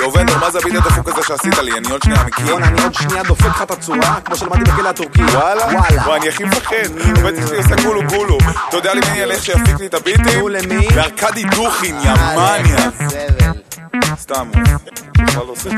יובנדר, מה זה הביט הדפוק הזה שעשית לי? אני עוד שנייה מכיר. בואנה, אני עוד שנייה דופק לך את הצורה, כמו שלמדתי בכלא הטורקי. וואלה? וואלה. וואי, אני הכי מפחד. בטח שלי עושה גולו גולו. אתה יודע לי מי אני אלך שיפיק לי את הביטים? נו, למי? לארכדי דוכין, יא מניה. סתם, הוא בכלל לא עושה.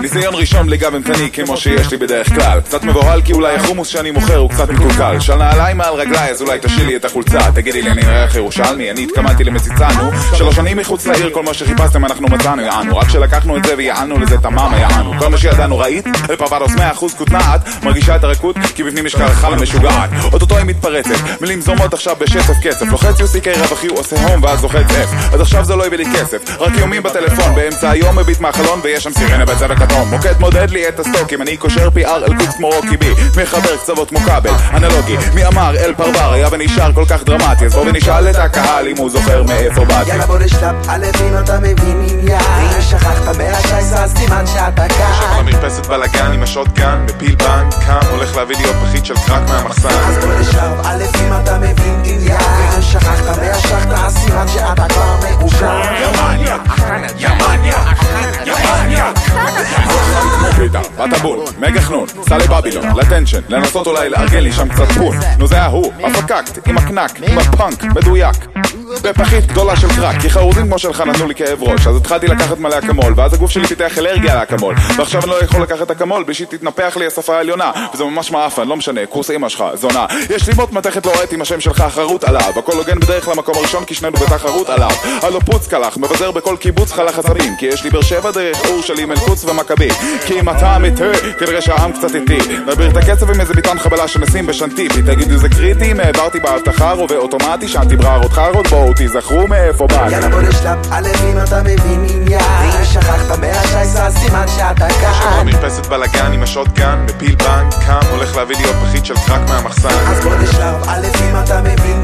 ניסיון ראשון ליגה במתני כמו שיש לי בדרך כלל. קצת מבוהל כי אולי החומוס שאני מוכר הוא קצת מקולקל. של נעליים מעל רגליי אז אולי תשאילי את החולצה. תגידי לי אני לך ירושלמי אני התכוונתי למציצה נו שלוש שנים מחוץ לעיר כל מה שחיפשתם אנחנו מצאנו יענו. רק שלקחנו את זה ויענו לזה תממה יענו. כל מה שידענו ראית? אל פרוורוס 100% כותנעת מרגישה את הרקות כי בפנים יש קרחלה משוגעת אוטוטו היא מתפרצת מילים זורמות עכשיו בשצף קצף לוחץ יוסיקי רווחי הוא עושה הום ואז לוחץ F אז עכשיו זה לא הביא לי כסף. רק איומים בטלפון באמצע היום מביט מהחלון ויש שם סירנה בצבע כתום מוקד מודד לי את הסטוקים אני קושר PR אל קוקס כמו רוקי בי. מחבר קצוות כמו כבל. אנלוגי מי אמר אל פרבר? היה ונשאר כל כך דרמטי. אז בוא ונשאל את הקהל אם הוא זוכר מאיפה באתי. יאללה בוא נשלב אם אתה מבין עניין אם שכחת מהשייס אז סימן שאתה יושב כאן. במרפסת בלאגן עם השוטגן מפיל בנק קם הולך להביא לי עוד פחית של קרק מהמחסן. אז בוא נשלב בטבון, מגה חנון, סע לבבילון, לטנשן, לנסות אולי לארגן לי שם קצת פון נו זה ההוא, הפקקט, עם הקנק, עם הפאנק, מדויק. בפחית גדולה של קרק, כי חרוזים כמו שלך נתנו לי כאב ראש אז התחלתי לקחת מלא אקמול, ואז הגוף שלי פיתח אלרגיה לאקמול ועכשיו אני לא יכול לקחת אקמול בשביל תתנפח לי השפה העליונה. וזה ממש מעפן, לא משנה, כוס אמא שלך, זונה. יש מוט מתכת לוהט עם השם שלך חרוט עליו. הכל הוגן בדרך למקום הראשון כי שנינו בתחרות עליו. הלו פוץ קלח, מבזר בכל קיבוץ חלך עצבים כי יש לי באר שבע דרך אור שלי אל-קודס ומכבי. כי אם אתה אמיתי, כנראה שהעם קצת איטי נגביר את הקצב עם איזה ביטן חבלה שנשים בשנטיפי תגידו זה קריטי, אם העברתי בהבטחה רובה אוטומטי שנתי בררות חרות בואו תיזכרו מאיפה באתי יאללה בוא נשלב א' אם אתה מבין עניין. אם שכחת מהשייס אז סימן שאתה כאן. במרפסת בלאגן עם השוטגן מפיל בנק קם הולך להביא לי עוד פחית של קרק מהמחסן. אז בוא נשלב א' אם אתה מבין